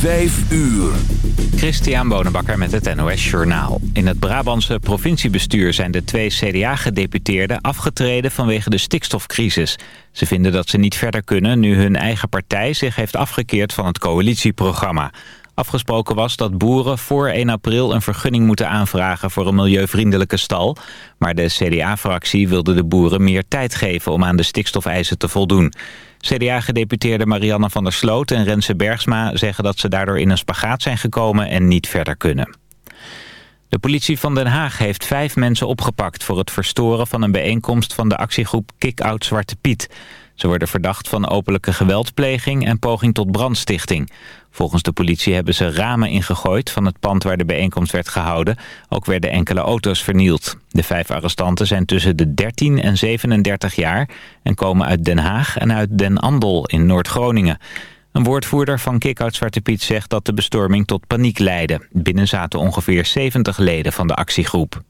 Vijf uur. Christian Bonenbakker met het NOS Journaal. In het Brabantse provinciebestuur zijn de twee CDA-gedeputeerden afgetreden vanwege de stikstofcrisis. Ze vinden dat ze niet verder kunnen nu hun eigen partij zich heeft afgekeerd van het coalitieprogramma. Afgesproken was dat boeren voor 1 april een vergunning moeten aanvragen voor een milieuvriendelijke stal. Maar de CDA-fractie wilde de boeren meer tijd geven om aan de stikstofeisen te voldoen. CDA-gedeputeerde Marianne van der Sloot en Renze Bergsma zeggen dat ze daardoor in een spagaat zijn gekomen en niet verder kunnen. De politie van Den Haag heeft vijf mensen opgepakt voor het verstoren van een bijeenkomst van de actiegroep Kick-Out Zwarte Piet. Ze worden verdacht van openlijke geweldpleging en poging tot brandstichting. Volgens de politie hebben ze ramen ingegooid van het pand waar de bijeenkomst werd gehouden. Ook werden enkele auto's vernield. De vijf arrestanten zijn tussen de 13 en 37 jaar en komen uit Den Haag en uit Den Andel in Noord-Groningen. Een woordvoerder van Kickout Zwarte Piet zegt dat de bestorming tot paniek leidde. Binnen zaten ongeveer 70 leden van de actiegroep.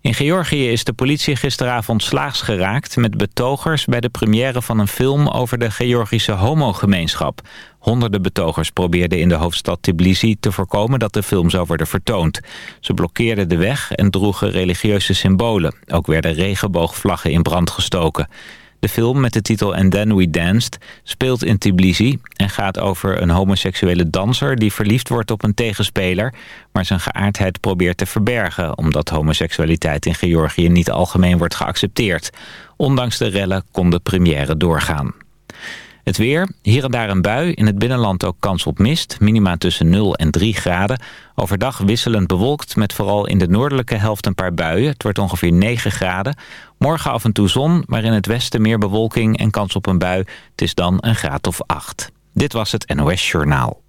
In Georgië is de politie gisteravond slaags geraakt met betogers bij de première van een film over de Georgische homogemeenschap. Honderden betogers probeerden in de hoofdstad Tbilisi te voorkomen dat de film zou worden vertoond. Ze blokkeerden de weg en droegen religieuze symbolen. Ook werden regenboogvlaggen in brand gestoken. De film met de titel And Then We Danced speelt in Tbilisi... en gaat over een homoseksuele danser die verliefd wordt op een tegenspeler... maar zijn geaardheid probeert te verbergen... omdat homoseksualiteit in Georgië niet algemeen wordt geaccepteerd. Ondanks de rellen kon de première doorgaan. Het weer, hier en daar een bui, in het binnenland ook kans op mist. Minima tussen 0 en 3 graden. Overdag wisselend bewolkt met vooral in de noordelijke helft een paar buien. Het wordt ongeveer 9 graden. Morgen af en toe zon, maar in het westen meer bewolking en kans op een bui. Het is dan een graad of 8. Dit was het NOS Journaal.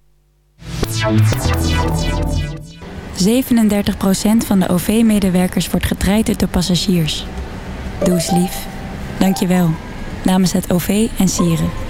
37% van de OV-medewerkers wordt getraind door passagiers. Doe lief. Dank je wel. Namens het OV en Sieren.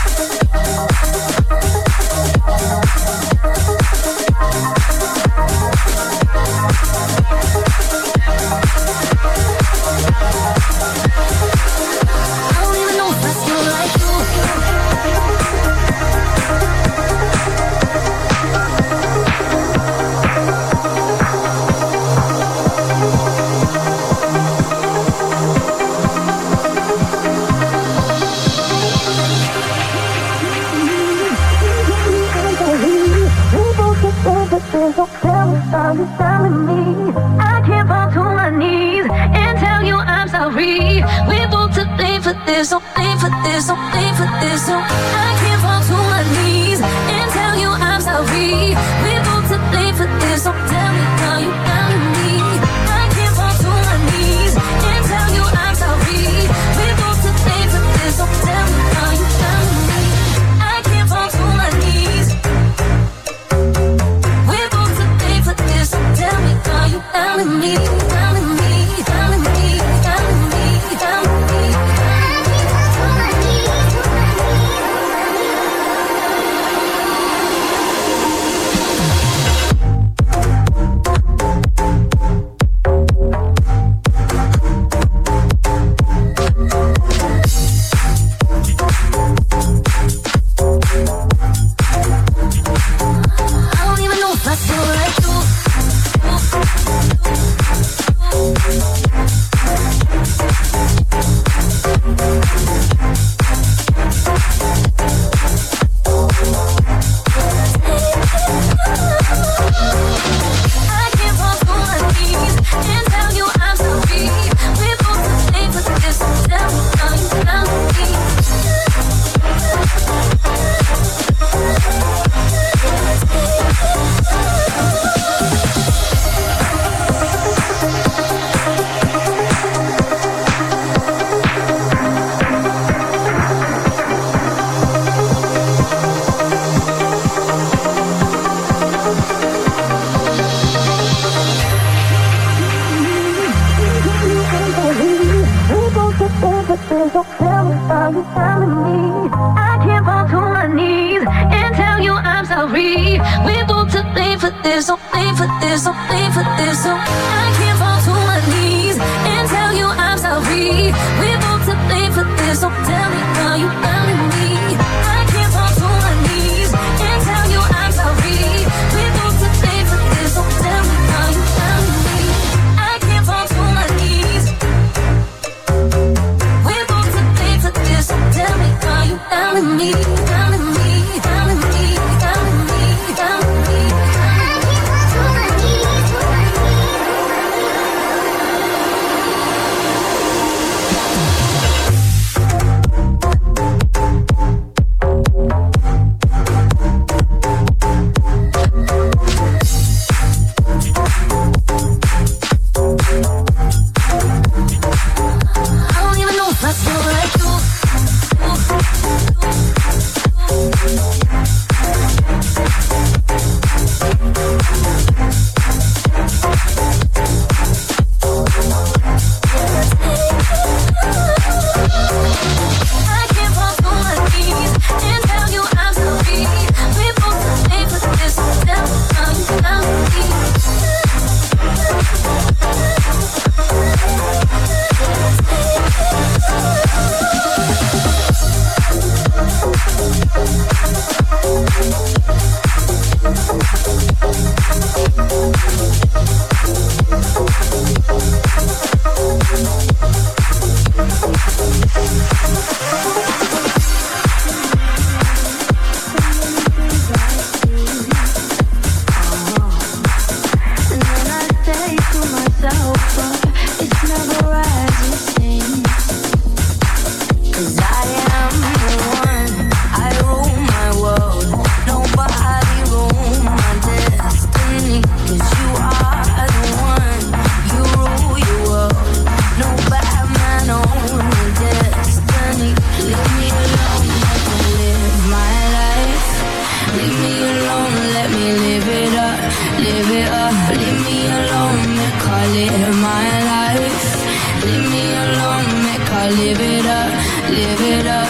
Telling me I can't fall to my knees and tell you I'm sorry. We're both to blame for this, so blame for this, so blame for this. So I can't fall to my knees and tell you I'm sorry. We're both to blame for this, so tell me calling me. It up.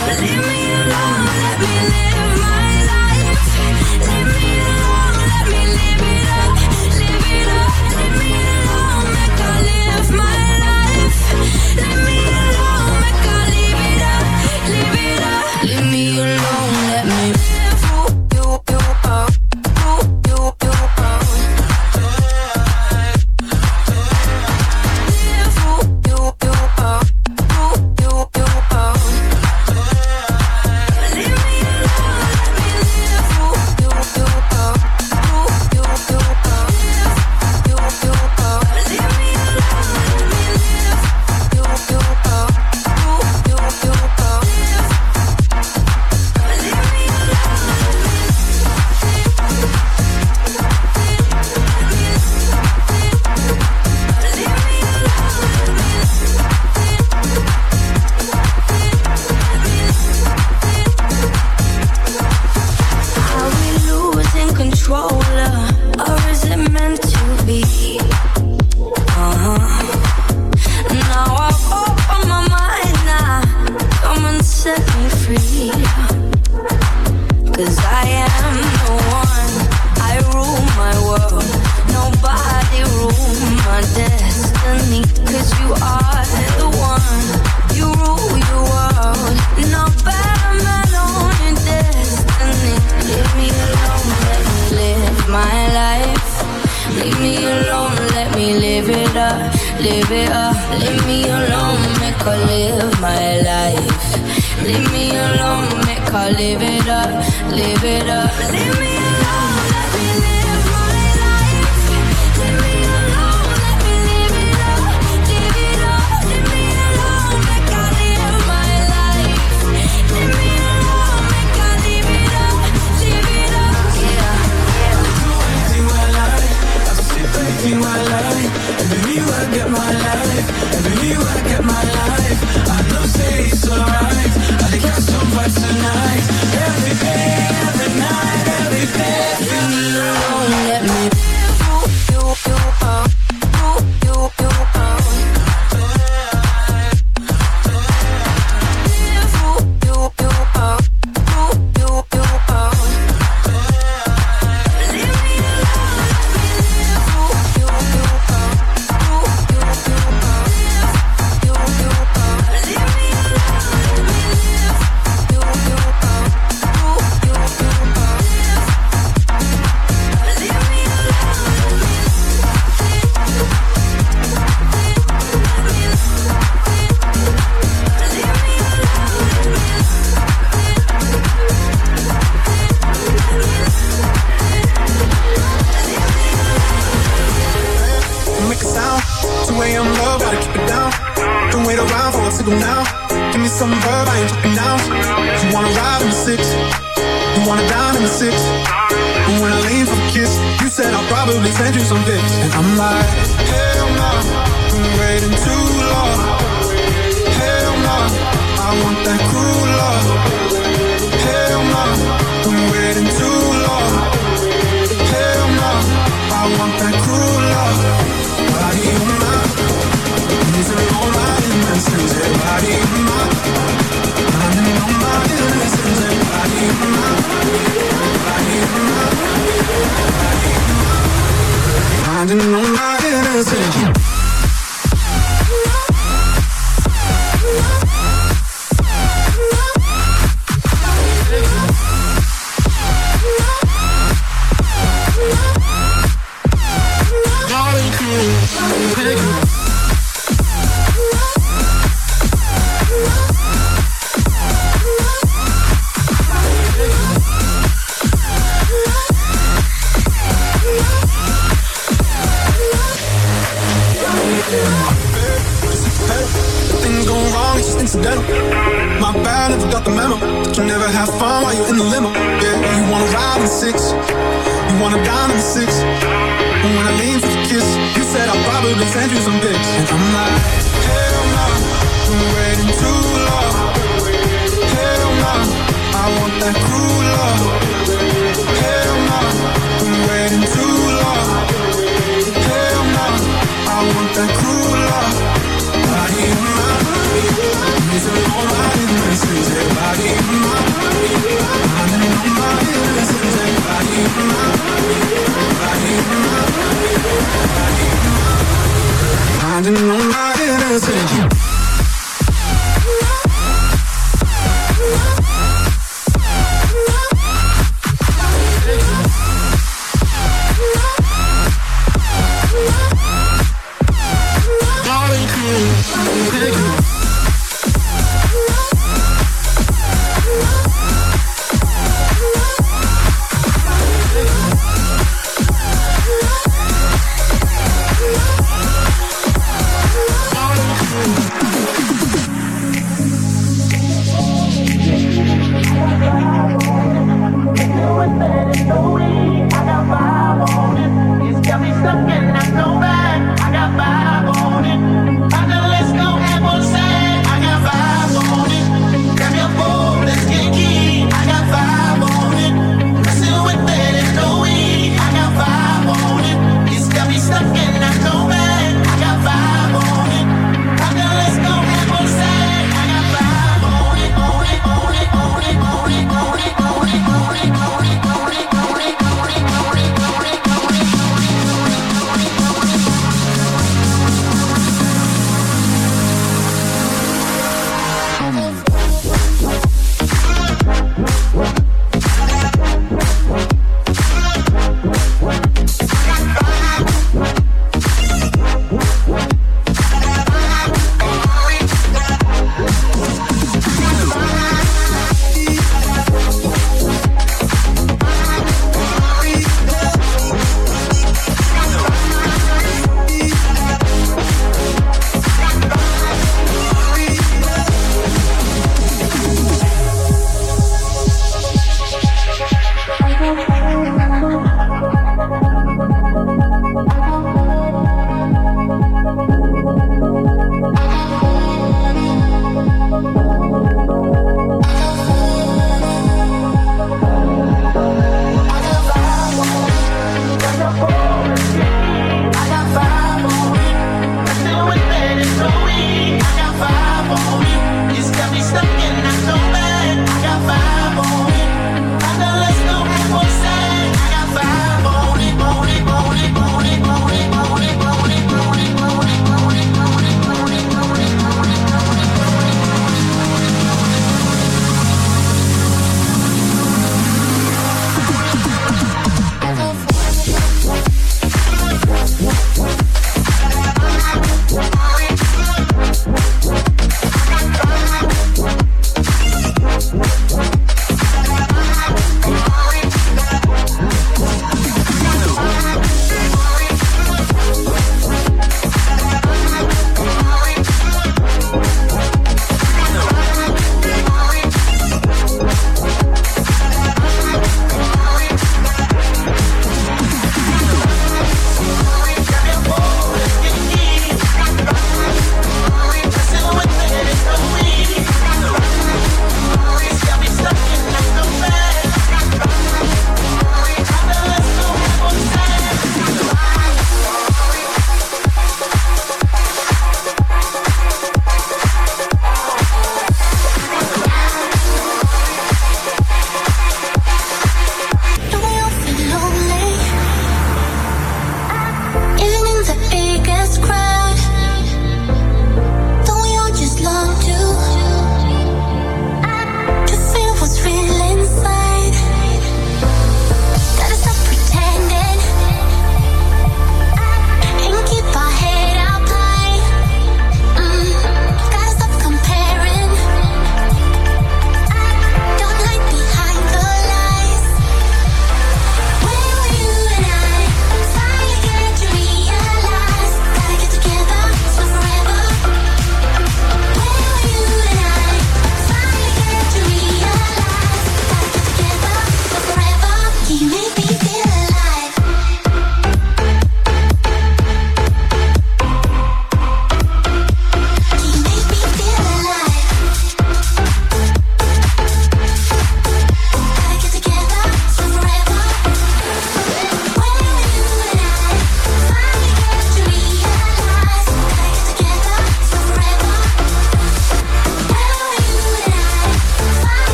My, finding all my innocence.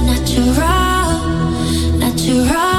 natural, natural.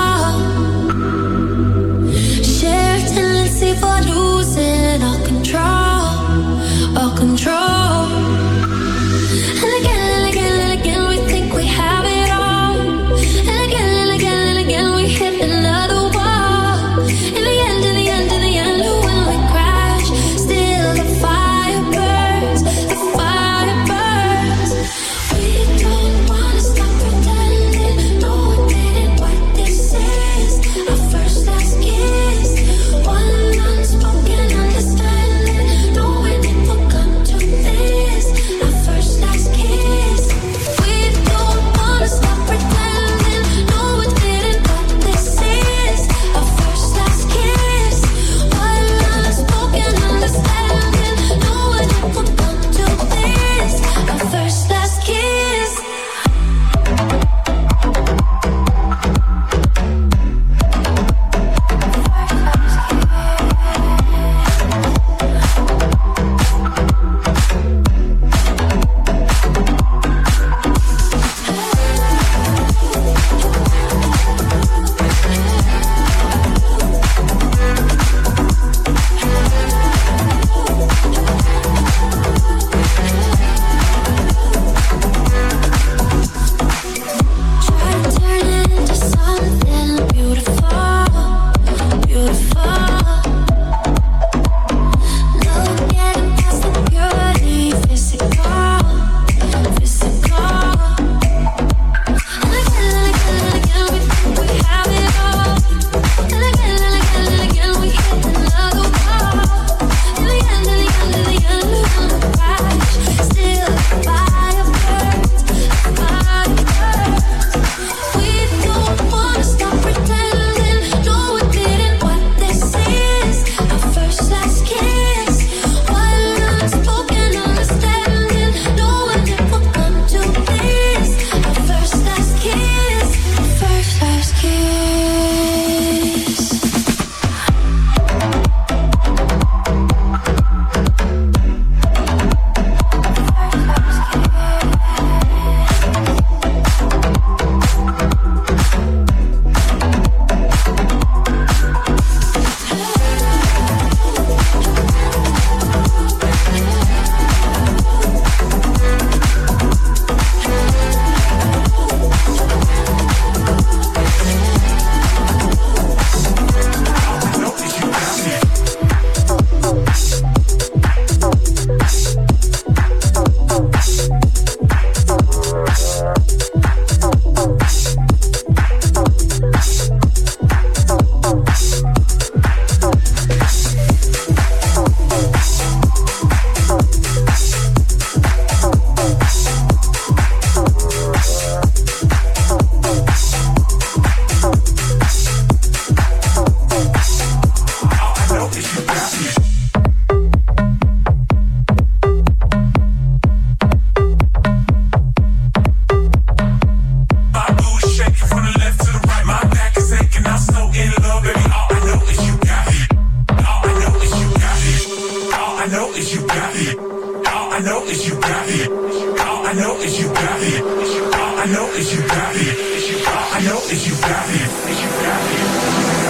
know if you got it. I know if you got it. If you got me.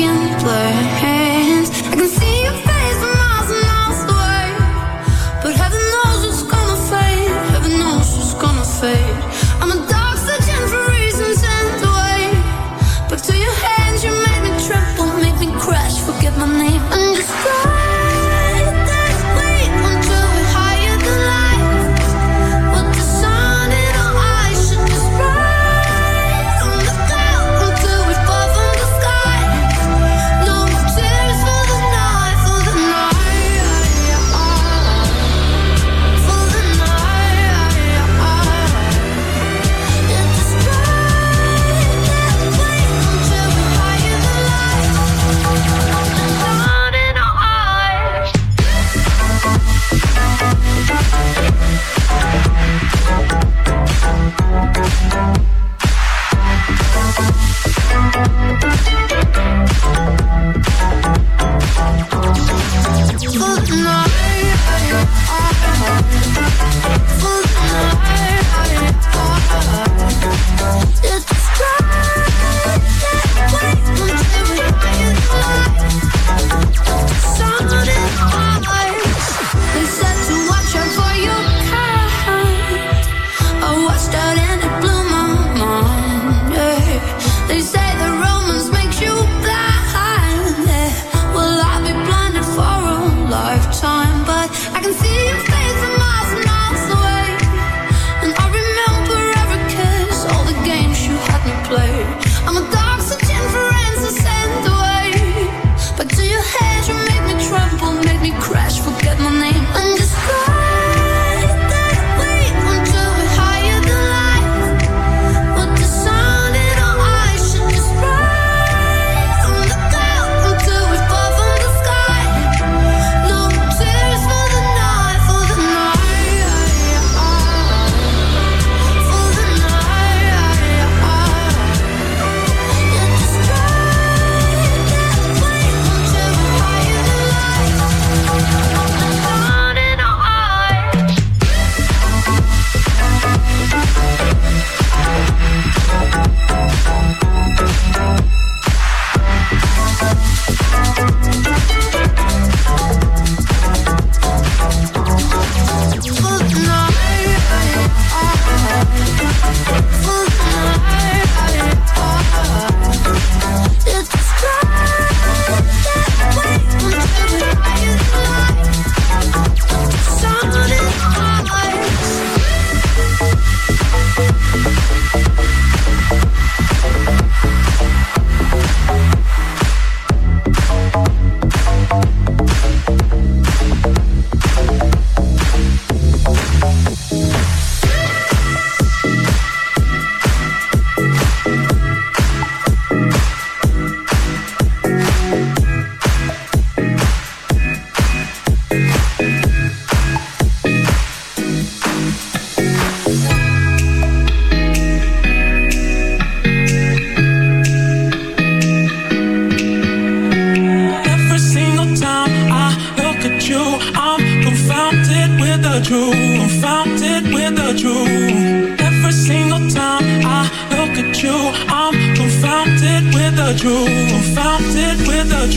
broken blur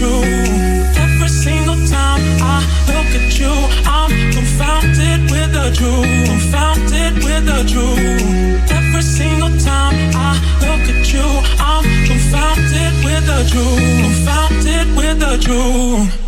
you. Every single time I look at you, I'm confounded with the truth. Confounded with the truth. Every single time I look at you, I'm confounded with the truth. Confounded with the truth.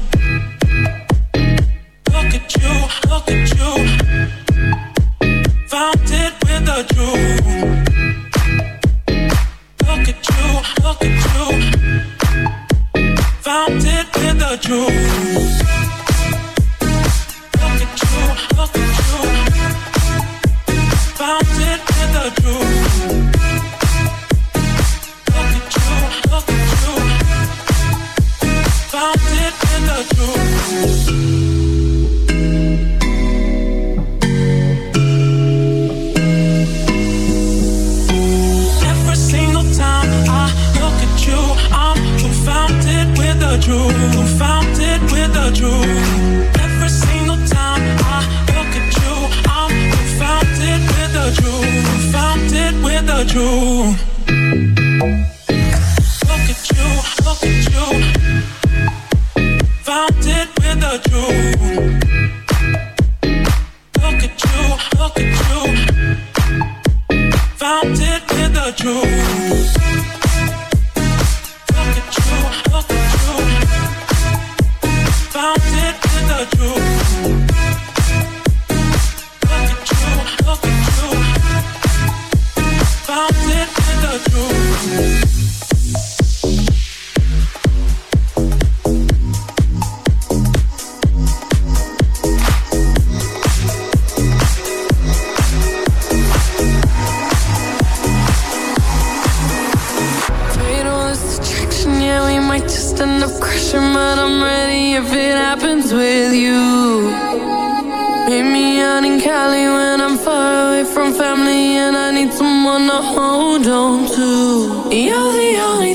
if it happens with you. Meet me out in Cali when I'm far away from family and I need someone to hold on to. You're the only